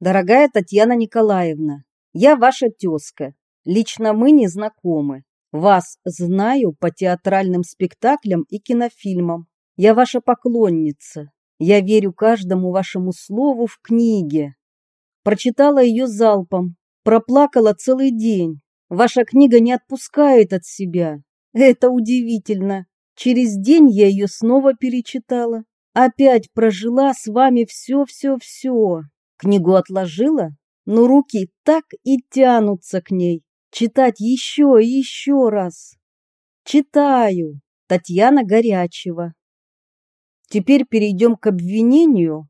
Дорогая Татьяна Николаевна, я ваша тезка. Лично мы не знакомы. Вас знаю по театральным спектаклям и кинофильмам. Я ваша поклонница. Я верю каждому вашему слову в книге. Прочитала ее залпом, проплакала целый день. Ваша книга не отпускает от себя. Это удивительно. Через день я ее снова перечитала. Опять прожила с вами все-все-все. Книгу отложила, но руки так и тянутся к ней. Читать еще и еще раз. Читаю. Татьяна Горячева. Теперь перейдем к обвинению.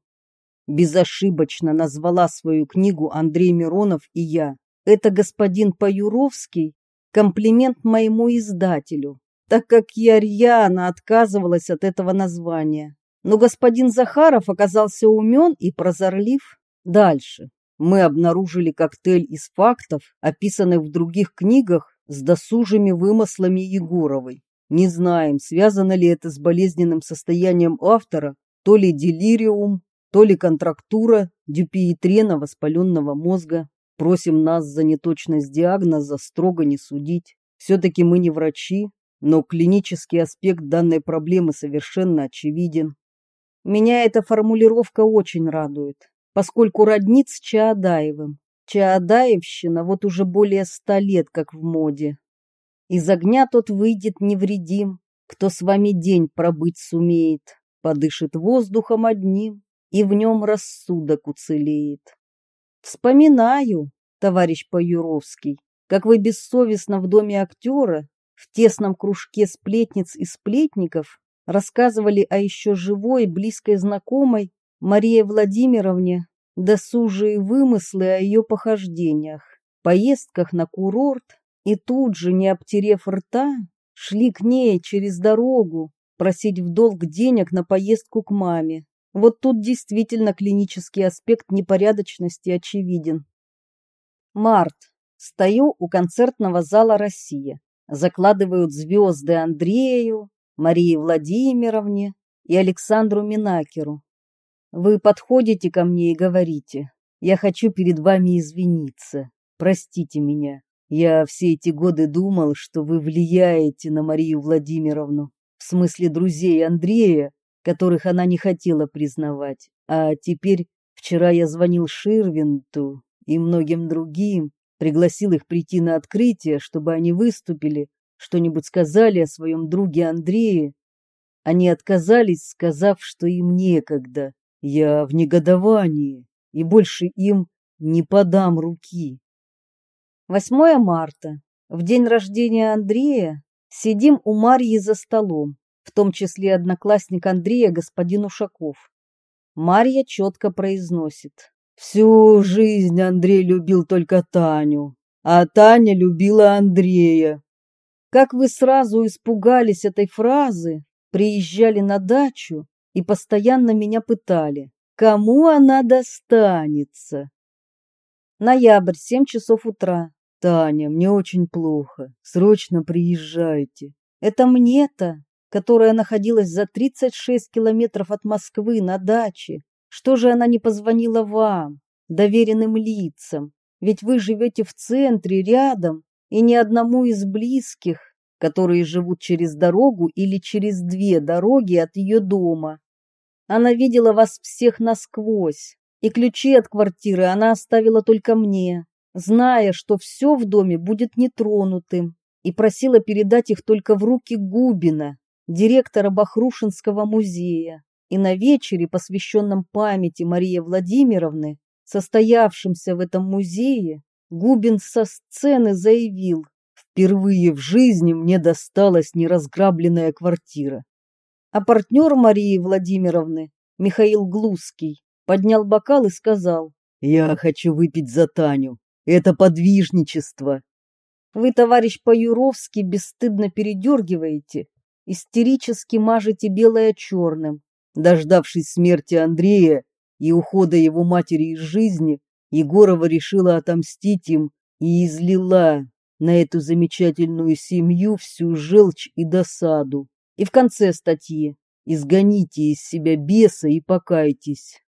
Безошибочно назвала свою книгу Андрей Миронов и я. Это господин Паюровский комплимент моему издателю, так как я рьяно отказывалась от этого названия. Но господин Захаров оказался умен и прозорлив. Дальше мы обнаружили коктейль из фактов, описанных в других книгах с досужими вымыслами Егоровой. Не знаем, связано ли это с болезненным состоянием автора, то ли делириум, то ли контрактура дюпиетрена воспаленного мозга. Просим нас за неточность диагноза строго не судить. Все-таки мы не врачи, но клинический аспект данной проблемы совершенно очевиден. Меня эта формулировка очень радует, поскольку роднит с Чаадаевым. Чаадаевщина вот уже более ста лет как в моде. Из огня тот выйдет невредим, кто с вами день пробыть сумеет, подышит воздухом одним, и в нем рассудок уцелеет. Вспоминаю, товарищ Паюровский, как вы бессовестно в доме актера, в тесном кружке сплетниц и сплетников, рассказывали о еще живой, близкой знакомой Марии Владимировне досужие вымыслы о ее похождениях, поездках на курорт, и тут же, не обтерев рта, шли к ней через дорогу просить в долг денег на поездку к маме. Вот тут действительно клинический аспект непорядочности очевиден. Март. Стою у концертного зала «Россия». Закладывают звезды Андрею, Марии Владимировне и Александру Минакеру. Вы подходите ко мне и говорите, я хочу перед вами извиниться, простите меня. Я все эти годы думал, что вы влияете на Марию Владимировну, в смысле друзей Андрея, которых она не хотела признавать. А теперь, вчера я звонил Ширвинту и многим другим, пригласил их прийти на открытие, чтобы они выступили, что-нибудь сказали о своем друге Андрее. Они отказались, сказав, что им некогда. Я в негодовании и больше им не подам руки. 8 марта. В день рождения Андрея сидим у Марьи за столом, в том числе одноклассник Андрея господин Ушаков. Марья четко произносит. Всю жизнь Андрей любил только Таню, а Таня любила Андрея. Как вы сразу испугались этой фразы, приезжали на дачу и постоянно меня пытали, кому она достанется. Ноябрь, 7 часов утра. Таня, мне очень плохо. Срочно приезжайте. Это мне-то, которая находилась за 36 километров от Москвы на даче. Что же она не позвонила вам, доверенным лицам? Ведь вы живете в центре, рядом, и ни одному из близких, которые живут через дорогу или через две дороги от ее дома. Она видела вас всех насквозь, и ключи от квартиры она оставила только мне зная, что все в доме будет нетронутым, и просила передать их только в руки Губина, директора Бахрушинского музея. И на вечере, посвященном памяти Марии Владимировны, состоявшемся в этом музее, Губин со сцены заявил, «Впервые в жизни мне досталась неразграбленная квартира». А партнер Марии Владимировны, Михаил Глузский, поднял бокал и сказал, «Я хочу выпить за Таню. Это подвижничество. Вы, товарищ Паюровский, бесстыдно передергиваете, истерически мажете белое черным. Дождавшись смерти Андрея и ухода его матери из жизни, Егорова решила отомстить им и излила на эту замечательную семью всю желчь и досаду. И в конце статьи «Изгоните из себя беса и покайтесь».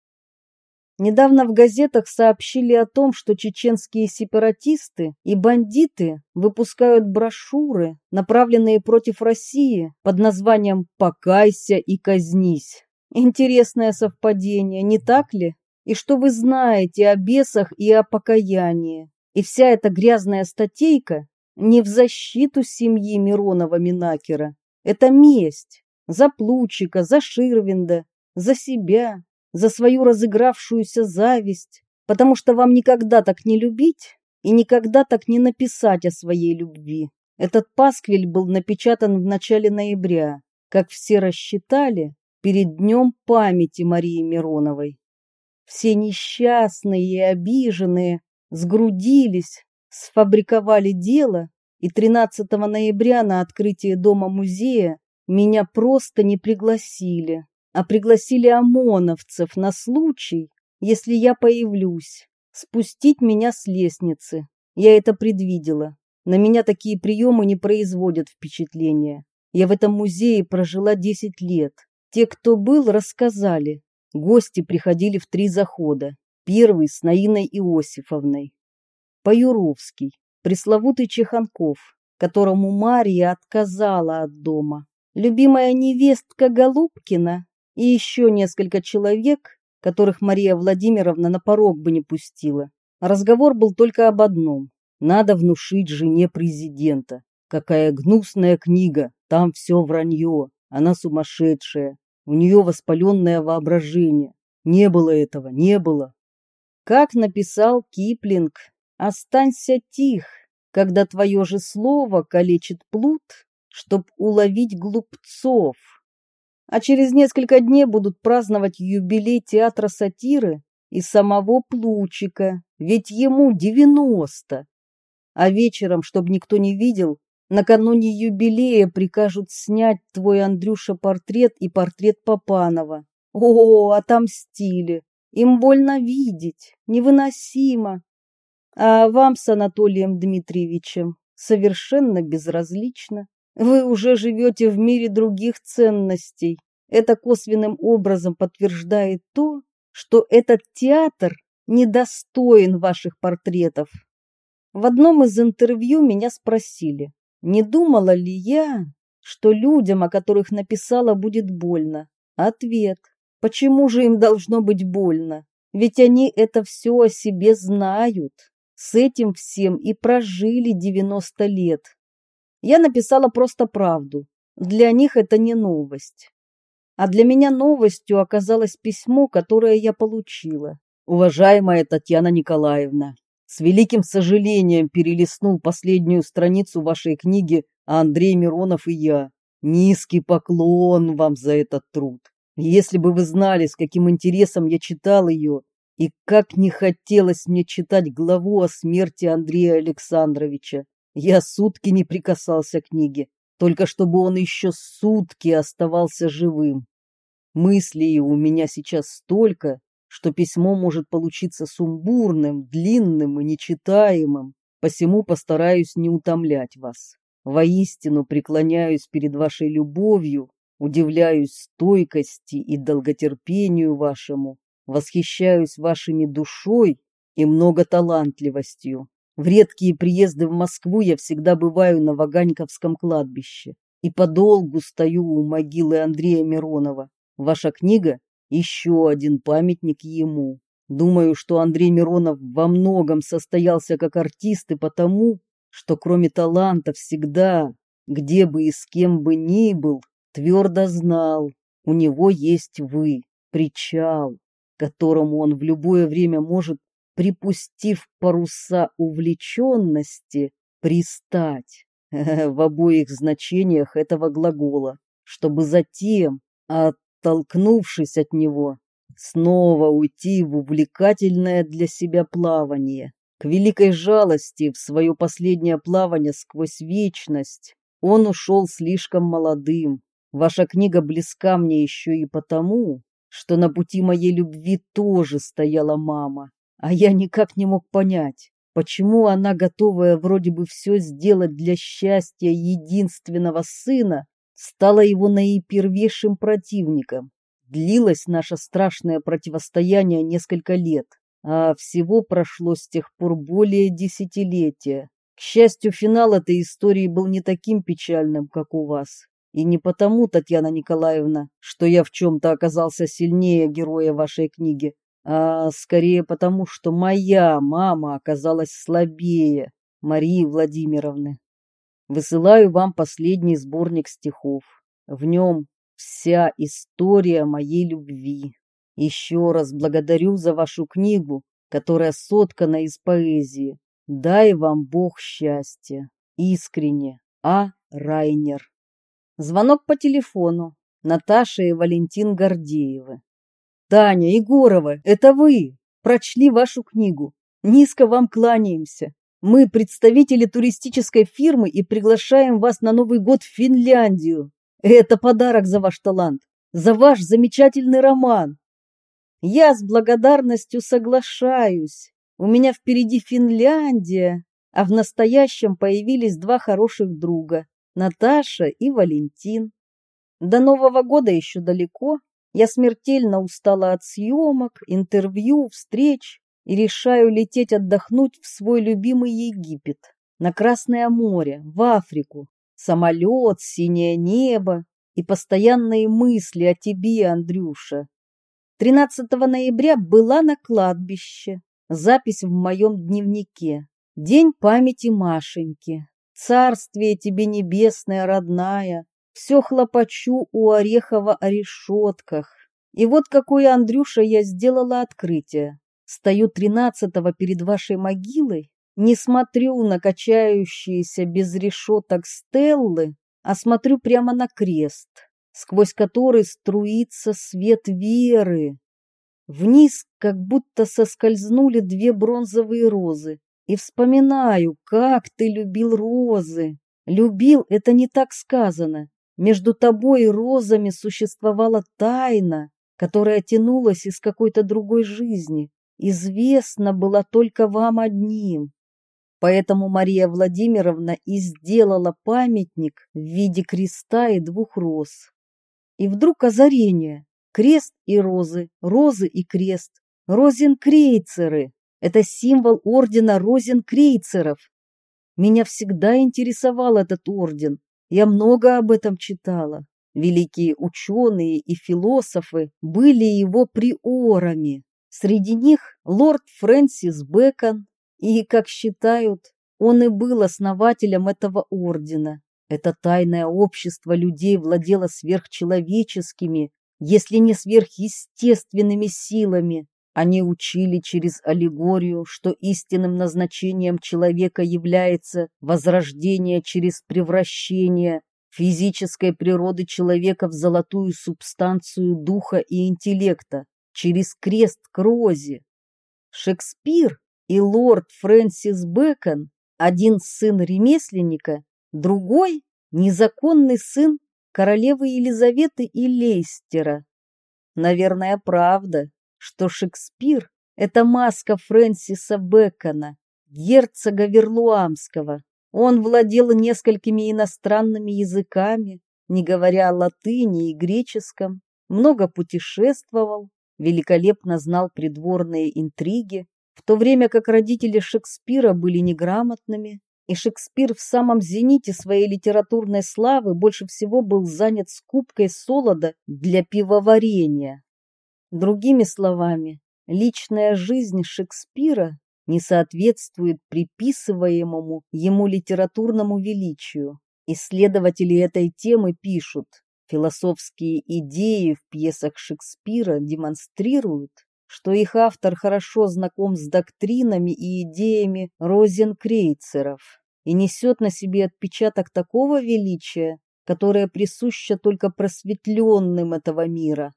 Недавно в газетах сообщили о том, что чеченские сепаратисты и бандиты выпускают брошюры, направленные против России, под названием «Покайся и казнись». Интересное совпадение, не так ли? И что вы знаете о бесах и о покаянии? И вся эта грязная статейка не в защиту семьи Миронова-Минакера. Это месть за Плучика, за Ширвинда, за себя, за свою разыгравшуюся зависть, потому что вам никогда так не любить и никогда так не написать о своей любви. Этот пасквиль был напечатан в начале ноября, как все рассчитали, перед днем памяти Марии Мироновой. Все несчастные и обиженные сгрудились, сфабриковали дело, и 13 ноября на открытие дома-музея меня просто не пригласили а пригласили ОМОНовцев на случай, если я появлюсь, спустить меня с лестницы. Я это предвидела. На меня такие приемы не производят впечатления. Я в этом музее прожила 10 лет. Те, кто был, рассказали. Гости приходили в три захода. Первый с Наиной Иосифовной. Паюровский, пресловутый Чеханков, которому Мария отказала от дома. Любимая невестка Голубкина и еще несколько человек, которых Мария Владимировна на порог бы не пустила. Разговор был только об одном. Надо внушить жене президента. Какая гнусная книга, там все вранье, она сумасшедшая, у нее воспаленное воображение. Не было этого, не было. Как написал Киплинг, останься тих, когда твое же слово калечит плут, чтоб уловить глупцов а через несколько дней будут праздновать юбилей театра сатиры и самого Плучика, ведь ему девяносто. А вечером, чтобы никто не видел, накануне юбилея прикажут снять твой, Андрюша, портрет и портрет Папанова. О, отомстили! Им больно видеть, невыносимо. А вам с Анатолием Дмитриевичем совершенно безразлично. Вы уже живете в мире других ценностей. Это косвенным образом подтверждает то, что этот театр недостоин ваших портретов. В одном из интервью меня спросили, не думала ли я, что людям, о которых написала, будет больно. Ответ. Почему же им должно быть больно? Ведь они это все о себе знают. С этим всем и прожили 90 лет. Я написала просто правду. Для них это не новость. А для меня новостью оказалось письмо, которое я получила. Уважаемая Татьяна Николаевна, с великим сожалением перелистнул последнюю страницу вашей книги Андрей Миронов и я. Низкий поклон вам за этот труд. Если бы вы знали, с каким интересом я читал ее, и как не хотелось мне читать главу о смерти Андрея Александровича, я сутки не прикасался к книге, только чтобы он еще сутки оставался живым. Мыслей у меня сейчас столько, что письмо может получиться сумбурным, длинным и нечитаемым, посему постараюсь не утомлять вас. Воистину преклоняюсь перед вашей любовью, удивляюсь стойкости и долготерпению вашему, восхищаюсь вашими душой и многоталантливостью. В редкие приезды в Москву я всегда бываю на Ваганьковском кладбище и подолгу стою у могилы Андрея Миронова. Ваша книга – еще один памятник ему. Думаю, что Андрей Миронов во многом состоялся как артист и потому, что кроме таланта всегда, где бы и с кем бы ни был, твердо знал, у него есть вы, причал, которому он в любое время может припустив паруса увлеченности, пристать в обоих значениях этого глагола, чтобы затем, оттолкнувшись от него, снова уйти в увлекательное для себя плавание. К великой жалости в свое последнее плавание сквозь вечность он ушел слишком молодым. Ваша книга близка мне еще и потому, что на пути моей любви тоже стояла мама. А я никак не мог понять, почему она, готовая вроде бы все сделать для счастья единственного сына, стала его наипервейшим противником. Длилось наше страшное противостояние несколько лет, а всего прошло с тех пор более десятилетия. К счастью, финал этой истории был не таким печальным, как у вас. И не потому, Татьяна Николаевна, что я в чем-то оказался сильнее героя вашей книги, а скорее потому, что моя мама оказалась слабее Марии Владимировны. Высылаю вам последний сборник стихов. В нем вся история моей любви. Еще раз благодарю за вашу книгу, которая соткана из поэзии. Дай вам Бог счастья. Искренне. А. Райнер. Звонок по телефону. Наташа и Валентин Гордеевы. Таня Егорова, это вы. Прочли вашу книгу. Низко вам кланяемся. Мы представители туристической фирмы и приглашаем вас на Новый год в Финляндию. Это подарок за ваш талант, за ваш замечательный роман. Я с благодарностью соглашаюсь. У меня впереди Финляндия, а в настоящем появились два хороших друга – Наташа и Валентин. До Нового года еще далеко. Я смертельно устала от съемок, интервью, встреч и решаю лететь отдохнуть в свой любимый Египет, на Красное море, в Африку. Самолет, синее небо и постоянные мысли о тебе, Андрюша. 13 ноября была на кладбище. Запись в моем дневнике. День памяти Машеньки. Царствие тебе небесное, родная. Все хлопочу у Орехова о решетках. И вот какое, Андрюша, я сделала открытие. Стою тринадцатого перед вашей могилой, не смотрю на качающиеся без решеток стеллы, а смотрю прямо на крест, сквозь который струится свет веры. Вниз как будто соскользнули две бронзовые розы. И вспоминаю, как ты любил розы. Любил — это не так сказано. Между тобой и розами существовала тайна, которая тянулась из какой-то другой жизни известна была только вам одним. Поэтому Мария Владимировна и сделала памятник в виде креста и двух роз. И вдруг озарение. Крест и розы, розы и крест. Розенкрейцеры. Это символ ордена розенкрейцеров. Меня всегда интересовал этот орден. Я много об этом читала. Великие ученые и философы были его приорами. Среди них лорд Фрэнсис Бэкон, и, как считают, он и был основателем этого ордена. Это тайное общество людей владело сверхчеловеческими, если не сверхъестественными силами. Они учили через аллегорию, что истинным назначением человека является возрождение через превращение физической природы человека в золотую субстанцию духа и интеллекта, через крест к розе. Шекспир и лорд Фрэнсис Бэкон, один сын ремесленника, другой – незаконный сын королевы Елизаветы и Лейстера. Наверное, правда, что Шекспир – это маска Фрэнсиса Бэкона, герцога Верлуамского. Он владел несколькими иностранными языками, не говоря о латыни и греческом, много путешествовал, великолепно знал придворные интриги, в то время как родители Шекспира были неграмотными, и Шекспир в самом зените своей литературной славы больше всего был занят скупкой солода для пивоварения. Другими словами, личная жизнь Шекспира не соответствует приписываемому ему литературному величию. Исследователи этой темы пишут, Философские идеи в пьесах Шекспира демонстрируют, что их автор хорошо знаком с доктринами и идеями розенкрейцеров и несет на себе отпечаток такого величия, которое присуще только просветленным этого мира.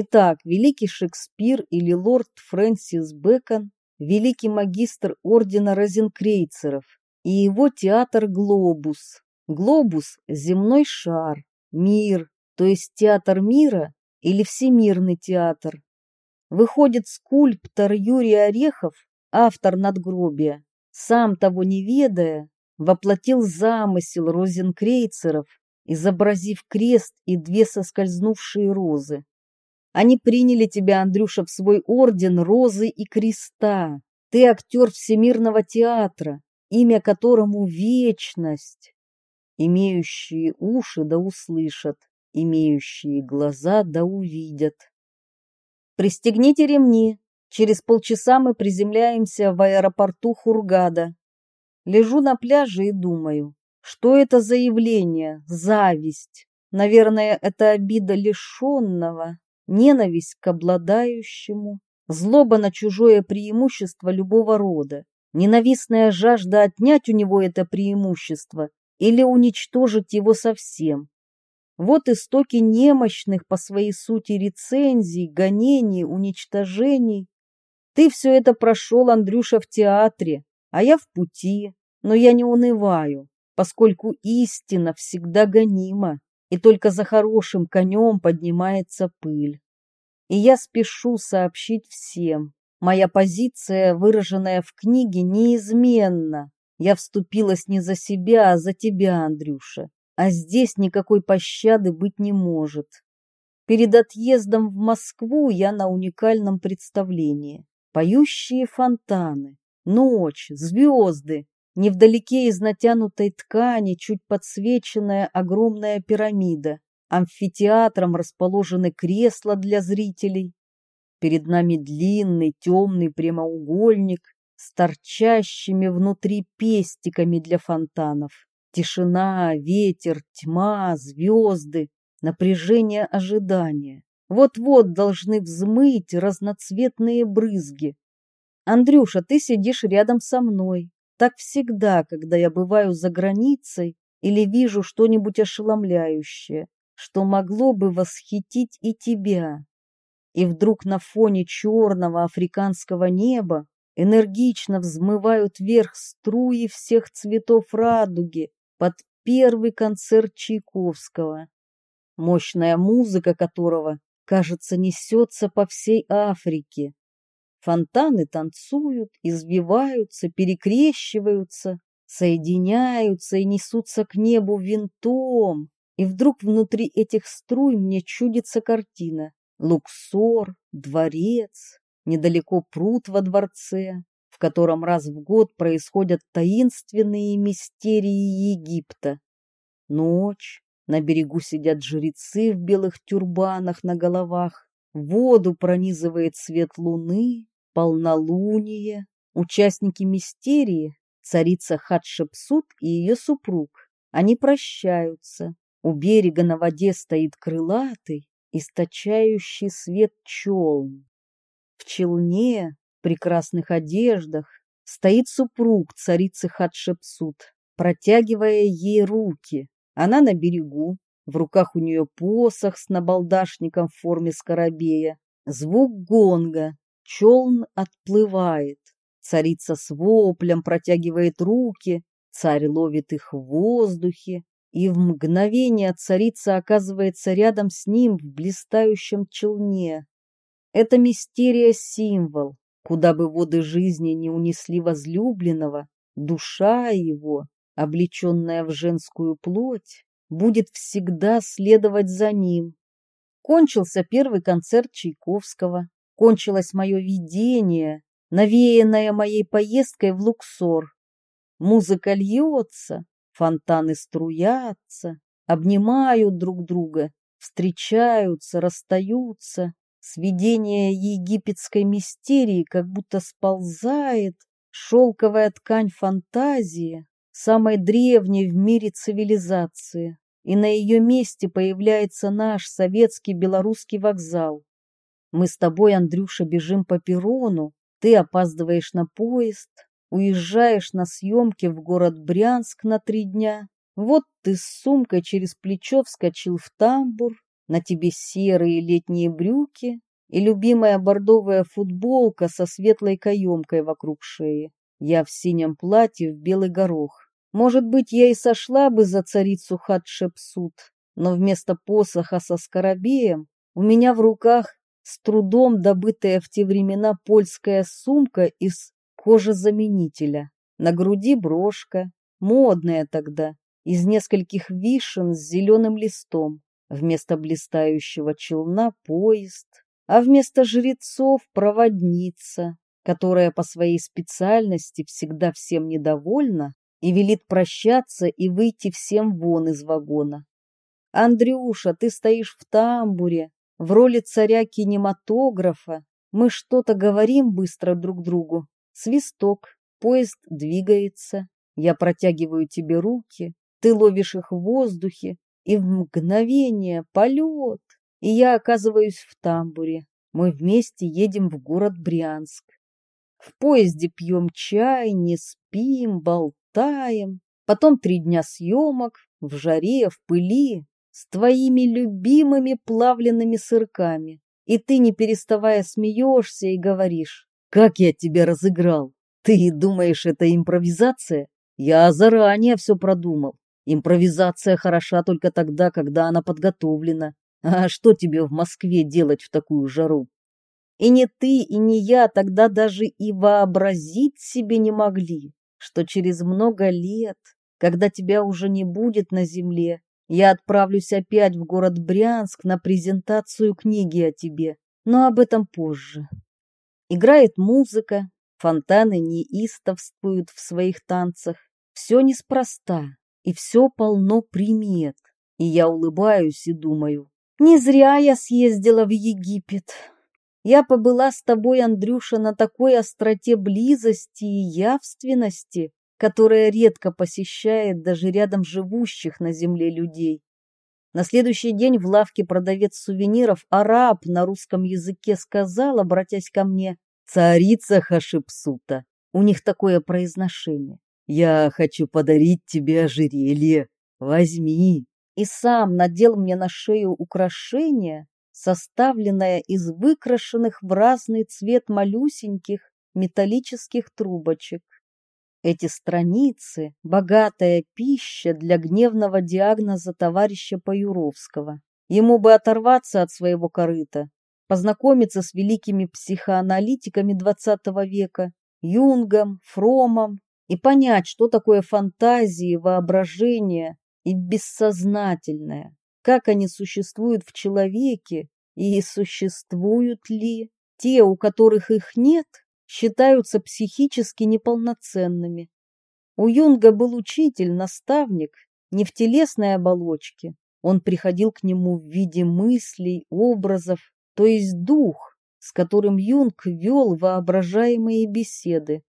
Итак, великий Шекспир или лорд Фрэнсис Бэкон, великий магистр ордена розенкрейцеров и его театр «Глобус». «Глобус» – земной шар, Мир, то есть театр мира или всемирный театр. Выходит, скульптор Юрий Орехов, автор надгробия, сам того не ведая, воплотил замысел розенкрейцеров, изобразив крест и две соскользнувшие розы. Они приняли тебя, Андрюша, в свой орден розы и креста. Ты актер Всемирного театра, имя которому вечность. Имеющие уши да услышат, имеющие глаза да увидят. Пристегните ремни. Через полчаса мы приземляемся в аэропорту Хургада. Лежу на пляже и думаю, что это за явление, зависть. Наверное, это обида лишенного, ненависть к обладающему, злоба на чужое преимущество любого рода, ненавистная жажда отнять у него это преимущество или уничтожить его совсем. Вот истоки немощных по своей сути рецензий, гонений, уничтожений. Ты все это прошел, Андрюша, в театре, а я в пути, но я не унываю, поскольку истина всегда гонима, и только за хорошим конем поднимается пыль. И я спешу сообщить всем, моя позиция, выраженная в книге, неизменна. Я вступилась не за себя, а за тебя, Андрюша, а здесь никакой пощады быть не может. Перед отъездом в Москву я на уникальном представлении. Поющие фонтаны, ночь, звезды, Невдалеке из натянутой ткани чуть подсвеченная огромная пирамида. Амфитеатром расположены кресла для зрителей. Перед нами длинный темный прямоугольник с торчащими внутри пестиками для фонтанов. Тишина, ветер, тьма, звезды, напряжение ожидания. Вот-вот должны взмыть разноцветные брызги. Андрюша, ты сидишь рядом со мной. Так всегда, когда я бываю за границей или вижу что-нибудь ошеломляющее, что могло бы восхитить и тебя. И вдруг на фоне черного африканского неба энергично взмывают вверх струи всех цветов радуги под первый концерт Чайковского, мощная музыка которого, кажется, несется по всей Африке, Фонтаны танцуют, извиваются, перекрещиваются, соединяются и несутся к небу винтом. И вдруг внутри этих струй мне чудится картина. Луксор, дворец, недалеко пруд во дворце, в котором раз в год происходят таинственные мистерии Египта. Ночь, на берегу сидят жрецы в белых тюрбанах на головах, воду пронизывает свет луны, полнолуние, участники мистерии, царица Хатшепсут и ее супруг. Они прощаются. У берега на воде стоит крылатый, источающий свет челн. В челне, в прекрасных одеждах, стоит супруг царицы Хатшепсут, протягивая ей руки. Она на берегу, в руках у нее посох с набалдашником в форме скоробея, звук гонга, Челн отплывает. Царица с воплем протягивает руки, царь ловит их в воздухе, и в мгновение царица оказывается рядом с ним в блистающем челне. Это мистерия-символ, куда бы воды жизни не унесли возлюбленного, душа его, облеченная в женскую плоть, будет всегда следовать за ним. Кончился первый концерт Чайковского кончилось мое видение, навеянное моей поездкой в Луксор. Музыка льется, фонтаны струятся, обнимают друг друга, встречаются, расстаются. Сведение египетской мистерии как будто сползает, шелковая ткань фантазии, самой древней в мире цивилизации, и на ее месте появляется наш советский белорусский вокзал. Мы с тобой, Андрюша, бежим по перрону, ты опаздываешь на поезд, уезжаешь на съемки в город Брянск на три дня. Вот ты с сумкой через плечо вскочил в тамбур, на тебе серые летние брюки и любимая бордовая футболка со светлой каемкой вокруг шеи. Я в синем платье в белый горох. Может быть, я и сошла бы за царицу Хатшепсут, но вместо посоха со скоробеем у меня в руках с трудом добытая в те времена польская сумка из кожезаменителя. На груди брошка, модная тогда, из нескольких вишен с зеленым листом. Вместо блистающего челна поезд, а вместо жрецов проводница, которая по своей специальности всегда всем недовольна и велит прощаться и выйти всем вон из вагона. Андрюша, ты стоишь в тамбуре, в роли царя кинематографа. Мы что-то говорим быстро друг другу. Свисток, поезд двигается. Я протягиваю тебе руки, ты ловишь их в воздухе, и в мгновение полет, и я оказываюсь в тамбуре. Мы вместе едем в город Брянск. В поезде пьем чай, не спим, болтаем. Потом три дня съемок, в жаре, в пыли, с твоими любимыми плавленными сырками. И ты, не переставая, смеешься и говоришь, «Как я тебя разыграл! Ты думаешь, это импровизация? Я заранее все продумал. Импровизация хороша только тогда, когда она подготовлена. А что тебе в Москве делать в такую жару? И не ты, и не я тогда даже и вообразить себе не могли, что через много лет, когда тебя уже не будет на земле, я отправлюсь опять в город Брянск на презентацию книги о тебе, но об этом позже. Играет музыка, фонтаны неистовствуют в своих танцах, все неспроста, и все полно примет. И я улыбаюсь и думаю, не зря я съездила в Египет. Я побыла с тобой, Андрюша, на такой остроте близости и явственности, которая редко посещает даже рядом живущих на земле людей. На следующий день в лавке продавец сувениров, араб на русском языке, сказал, обратясь ко мне, «Царица Хашипсута». У них такое произношение. Я хочу подарить тебе ожерелье. Возьми. И сам надел мне на шею украшение, составленное из выкрашенных в разный цвет малюсеньких металлических трубочек. Эти страницы — богатая пища для гневного диагноза товарища Паюровского. Ему бы оторваться от своего корыта, познакомиться с великими психоаналитиками XX века, Юнгом, Фромом, и понять, что такое фантазии, воображение и бессознательное, как они существуют в человеке и существуют ли. Те, у которых их нет, считаются психически неполноценными. У Юнга был учитель, наставник, не в телесной оболочке. Он приходил к нему в виде мыслей, образов, то есть дух, с которым Юнг вел воображаемые беседы.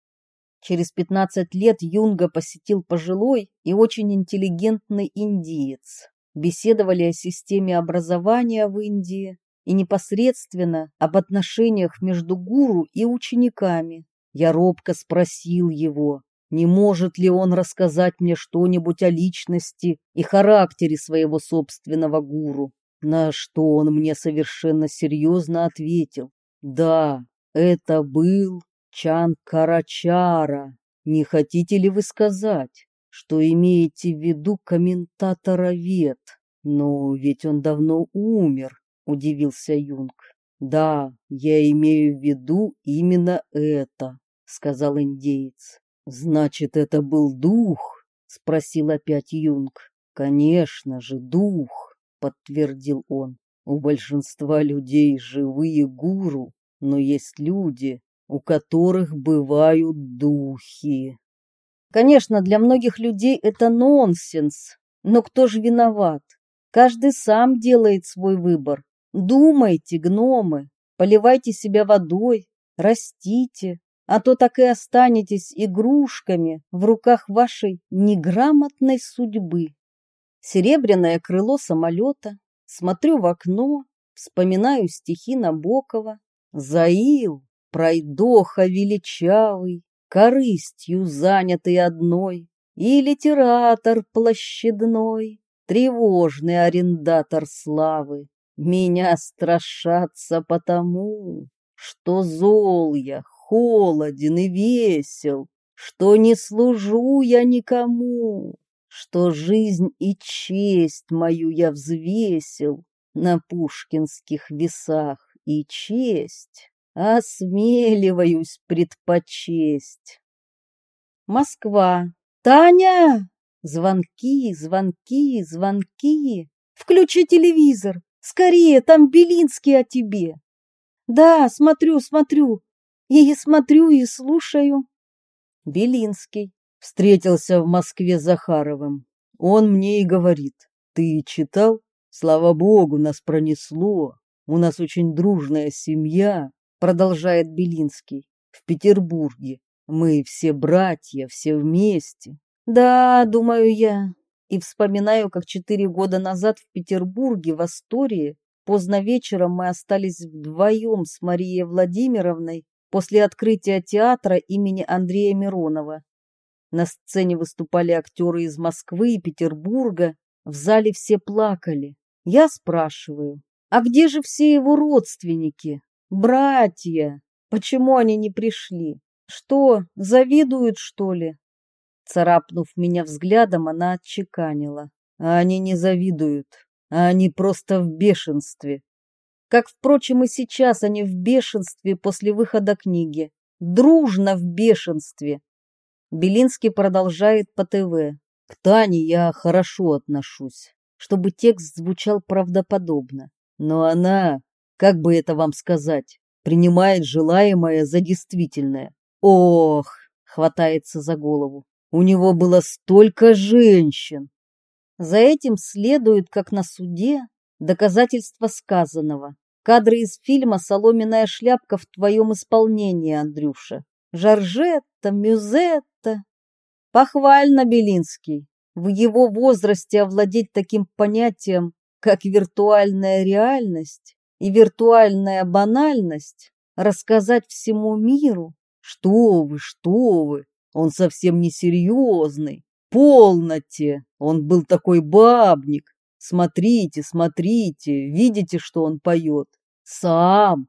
Через 15 лет Юнга посетил пожилой и очень интеллигентный индиец. Беседовали о системе образования в Индии и непосредственно об отношениях между гуру и учениками. Я робко спросил его, не может ли он рассказать мне что-нибудь о личности и характере своего собственного гуру. На что он мне совершенно серьезно ответил. Да, это был Чанкарачара, не хотите ли вы сказать, что имеете в виду комментатора Вет? Но ведь он давно умер, удивился Юнг. Да, я имею в виду именно это, сказал индеец. Значит, это был дух? спросил опять Юнг. Конечно же, дух, подтвердил он. У большинства людей живые гуру, но есть люди, у которых бывают духи. Конечно, для многих людей это нонсенс, но кто же виноват? Каждый сам делает свой выбор. Думайте, гномы, поливайте себя водой, растите, а то так и останетесь игрушками в руках вашей неграмотной судьбы. Серебряное крыло самолета, смотрю в окно, вспоминаю стихи Набокова. Заил, пройдоха величавый, корыстью занятый одной, и литератор площадной, тревожный арендатор славы, меня страшатся потому, что зол я, холоден и весел, что не служу я никому, что жизнь и честь мою я взвесил на пушкинских весах, и честь осмеливаюсь предпочесть. Москва. Таня! Звонки, звонки, звонки. Включи телевизор. Скорее, там Белинский о тебе. Да, смотрю, смотрю. И смотрю, и слушаю. Белинский встретился в Москве с Захаровым. Он мне и говорит, ты читал? Слава богу, нас пронесло. У нас очень дружная семья, продолжает Белинский, в Петербурге. Мы все братья, все вместе. Да, думаю я, и вспоминаю, как четыре года назад в Петербурге, в Астории, поздно вечером мы остались вдвоем с Марией Владимировной после открытия театра имени Андрея Миронова. На сцене выступали актеры из Москвы и Петербурга, в зале все плакали. Я спрашиваю, а где же все его родственники, братья? Почему они не пришли? Что, завидуют, что ли? Царапнув меня взглядом, она отчеканила. Они не завидуют, а они просто в бешенстве. Как, впрочем, и сейчас они в бешенстве после выхода книги. Дружно в бешенстве. Белинский продолжает по ТВ. К Тане я хорошо отношусь, чтобы текст звучал правдоподобно. Но она, как бы это вам сказать, принимает желаемое за действительное. Ох, хватается за голову. У него было столько женщин. За этим следует, как на суде, доказательство сказанного. Кадры из фильма «Соломенная шляпка» в твоем исполнении, Андрюша. Жоржетта, Мюзетта. Похвально, Белинский. В его возрасте овладеть таким понятием, как виртуальная реальность и виртуальная банальность, рассказать всему миру. Что вы, что вы, он совсем не серьезный. Полноте! Он был такой бабник. Смотрите, смотрите, видите, что он поет? Сам.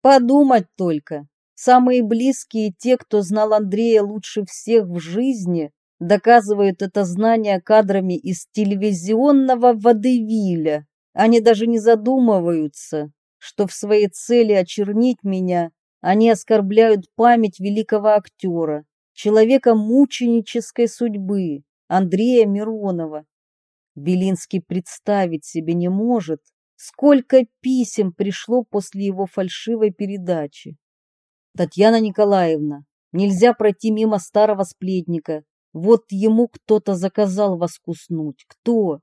Подумать только. Самые близкие, те, кто знал Андрея лучше всех в жизни, доказывают это знание кадрами из телевизионного водевиля. Они даже не задумываются, что в своей цели очернить меня они оскорбляют память великого актера, человека мученической судьбы, Андрея Миронова. Белинский представить себе не может, сколько писем пришло после его фальшивой передачи. Татьяна Николаевна, нельзя пройти мимо старого сплетника. Вот ему кто-то заказал вас куснуть. Кто?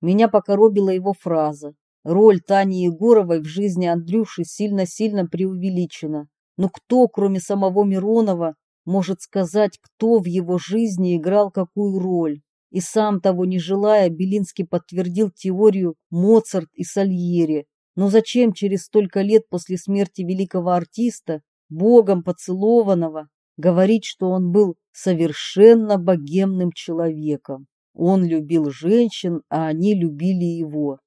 Меня покоробила его фраза. Роль Тани Егоровой в жизни Андрюши сильно-сильно преувеличена. Но кто, кроме самого Миронова, может сказать, кто в его жизни играл какую роль. И сам того не желая, Белинский подтвердил теорию Моцарт и Сальери. Но зачем через столько лет после смерти великого артиста, богом поцелованного, говорить, что он был совершенно богемным человеком? Он любил женщин, а они любили его.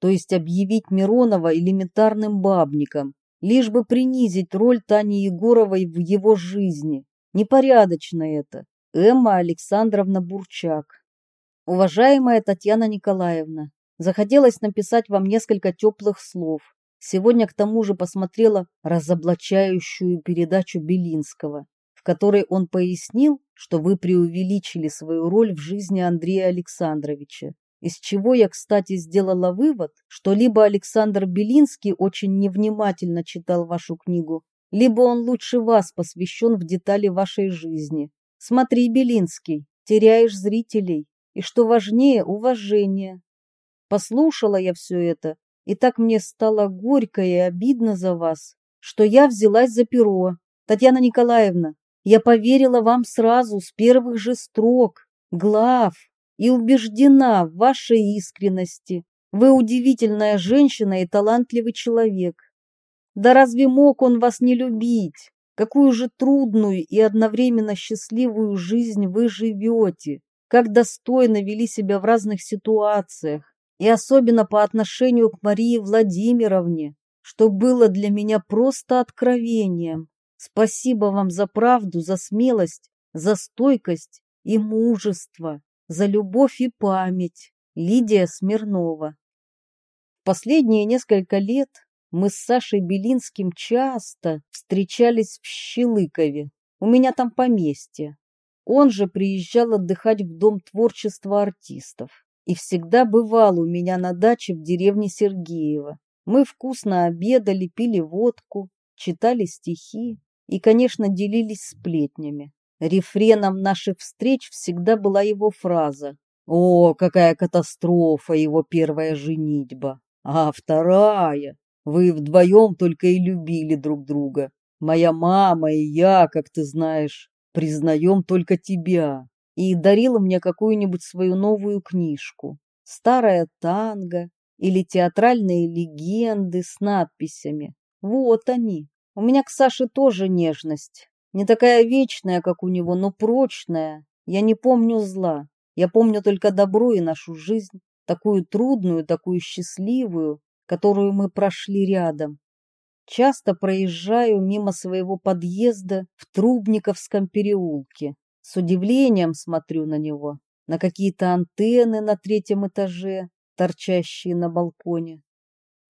То есть объявить Миронова элементарным бабником, лишь бы принизить роль Тани Егоровой в его жизни. Непорядочно это. Эмма Александровна Бурчак. Уважаемая Татьяна Николаевна, захотелось написать вам несколько теплых слов. Сегодня к тому же посмотрела разоблачающую передачу Белинского, в которой он пояснил, что вы преувеличили свою роль в жизни Андрея Александровича из чего я, кстати, сделала вывод, что либо Александр Белинский очень невнимательно читал вашу книгу, либо он лучше вас посвящен в детали вашей жизни. Смотри, Белинский, теряешь зрителей, и, что важнее, уважение. Послушала я все это, и так мне стало горько и обидно за вас, что я взялась за перо. Татьяна Николаевна, я поверила вам сразу, с первых же строк, глав, и убеждена в вашей искренности. Вы удивительная женщина и талантливый человек. Да разве мог он вас не любить? Какую же трудную и одновременно счастливую жизнь вы живете? Как достойно вели себя в разных ситуациях, и особенно по отношению к Марии Владимировне, что было для меня просто откровением. Спасибо вам за правду, за смелость, за стойкость и мужество за любовь и память. Лидия Смирнова. Последние несколько лет мы с Сашей Белинским часто встречались в Щелыкове. У меня там поместье. Он же приезжал отдыхать в Дом творчества артистов и всегда бывал у меня на даче в деревне Сергеево. Мы вкусно обедали, пили водку, читали стихи и, конечно, делились сплетнями. Рефреном наших встреч всегда была его фраза «О, какая катастрофа его первая женитьба! А вторая! Вы вдвоем только и любили друг друга. Моя мама и я, как ты знаешь, признаем только тебя». И дарила мне какую-нибудь свою новую книжку. Старая танго или театральные легенды с надписями. Вот они. У меня к Саше тоже нежность. Не такая вечная, как у него, но прочная. Я не помню зла. Я помню только добро и нашу жизнь, такую трудную, такую счастливую, которую мы прошли рядом. Часто проезжаю мимо своего подъезда в Трубниковском переулке. С удивлением смотрю на него, на какие-то антенны на третьем этаже, торчащие на балконе.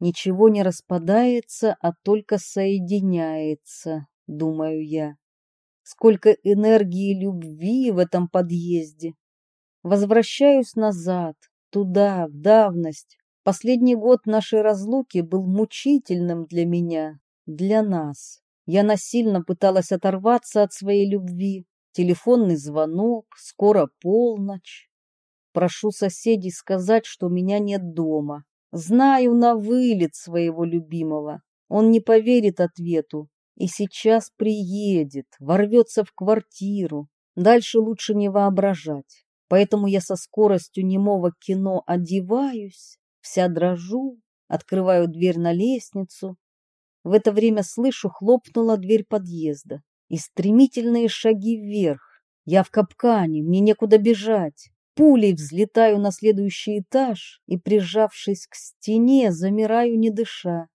Ничего не распадается, а только соединяется, думаю я. Сколько энергии и любви в этом подъезде. Возвращаюсь назад, туда, в давность. Последний год нашей разлуки был мучительным для меня, для нас. Я насильно пыталась оторваться от своей любви. Телефонный звонок, скоро полночь. Прошу соседей сказать, что меня нет дома. Знаю на вылет своего любимого. Он не поверит ответу и сейчас приедет, ворвется в квартиру. Дальше лучше не воображать. Поэтому я со скоростью немого кино одеваюсь, вся дрожу, открываю дверь на лестницу. В это время слышу, хлопнула дверь подъезда. И стремительные шаги вверх. Я в капкане, мне некуда бежать. Пулей взлетаю на следующий этаж и, прижавшись к стене, замираю, не дыша.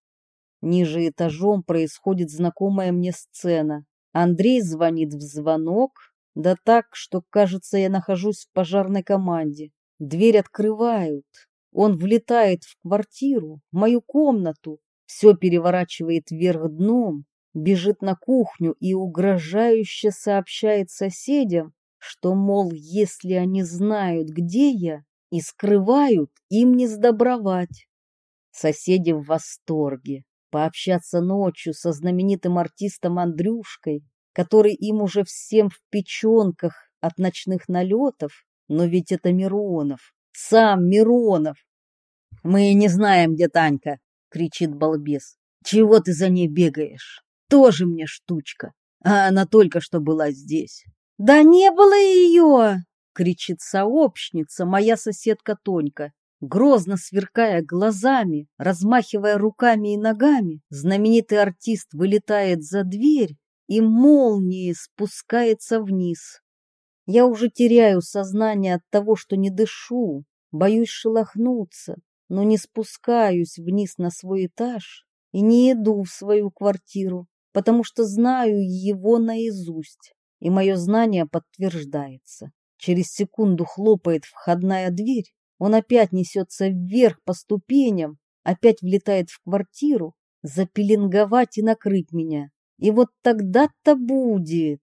Ниже этажом происходит знакомая мне сцена. Андрей звонит в звонок, да так, что, кажется, я нахожусь в пожарной команде. Дверь открывают. Он влетает в квартиру, в мою комнату, все переворачивает вверх дном, бежит на кухню и угрожающе сообщает соседям, что, мол, если они знают, где я, и скрывают, им не сдобровать. Соседи в восторге. Пообщаться ночью со знаменитым артистом Андрюшкой, который им уже всем в печенках от ночных налетов, но ведь это Миронов, сам Миронов. «Мы не знаем, где Танька!» — кричит балбес. «Чего ты за ней бегаешь? Тоже мне штучка, а она только что была здесь. «Да не было ее!» — кричит сообщница, моя соседка Тонька. Грозно сверкая глазами, размахивая руками и ногами, знаменитый артист вылетает за дверь и молнией спускается вниз. Я уже теряю сознание от того, что не дышу, боюсь шелохнуться, но не спускаюсь вниз на свой этаж и не иду в свою квартиру, потому что знаю его наизусть и мое знание подтверждается. Через секунду хлопает входная дверь, он опять несется вверх по ступеням, опять влетает в квартиру, запеленговать и накрыть меня. И вот тогда-то будет.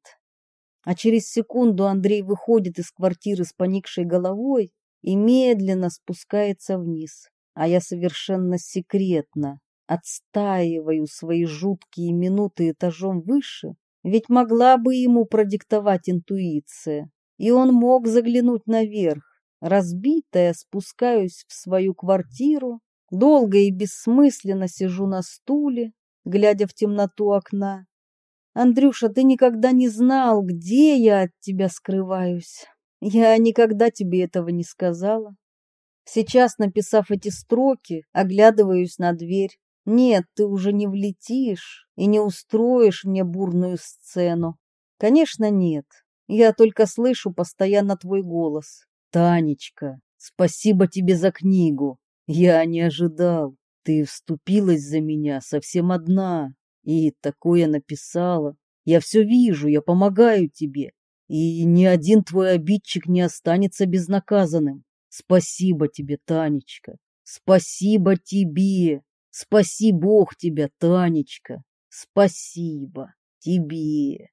А через секунду Андрей выходит из квартиры с поникшей головой и медленно спускается вниз. А я совершенно секретно отстаиваю свои жуткие минуты этажом выше ведь могла бы ему продиктовать интуиция, и он мог заглянуть наверх. Разбитая, спускаюсь в свою квартиру, долго и бессмысленно сижу на стуле, глядя в темноту окна. Андрюша, ты никогда не знал, где я от тебя скрываюсь. Я никогда тебе этого не сказала. Сейчас, написав эти строки, оглядываюсь на дверь. Нет, ты уже не влетишь и не устроишь мне бурную сцену. Конечно, нет. Я только слышу постоянно твой голос. Танечка, спасибо тебе за книгу. Я не ожидал. Ты вступилась за меня совсем одна. И такое написала. Я все вижу, я помогаю тебе. И ни один твой обидчик не останется безнаказанным. Спасибо тебе, Танечка. Спасибо тебе. Спаси Бог тебя, Танечка, спасибо тебе.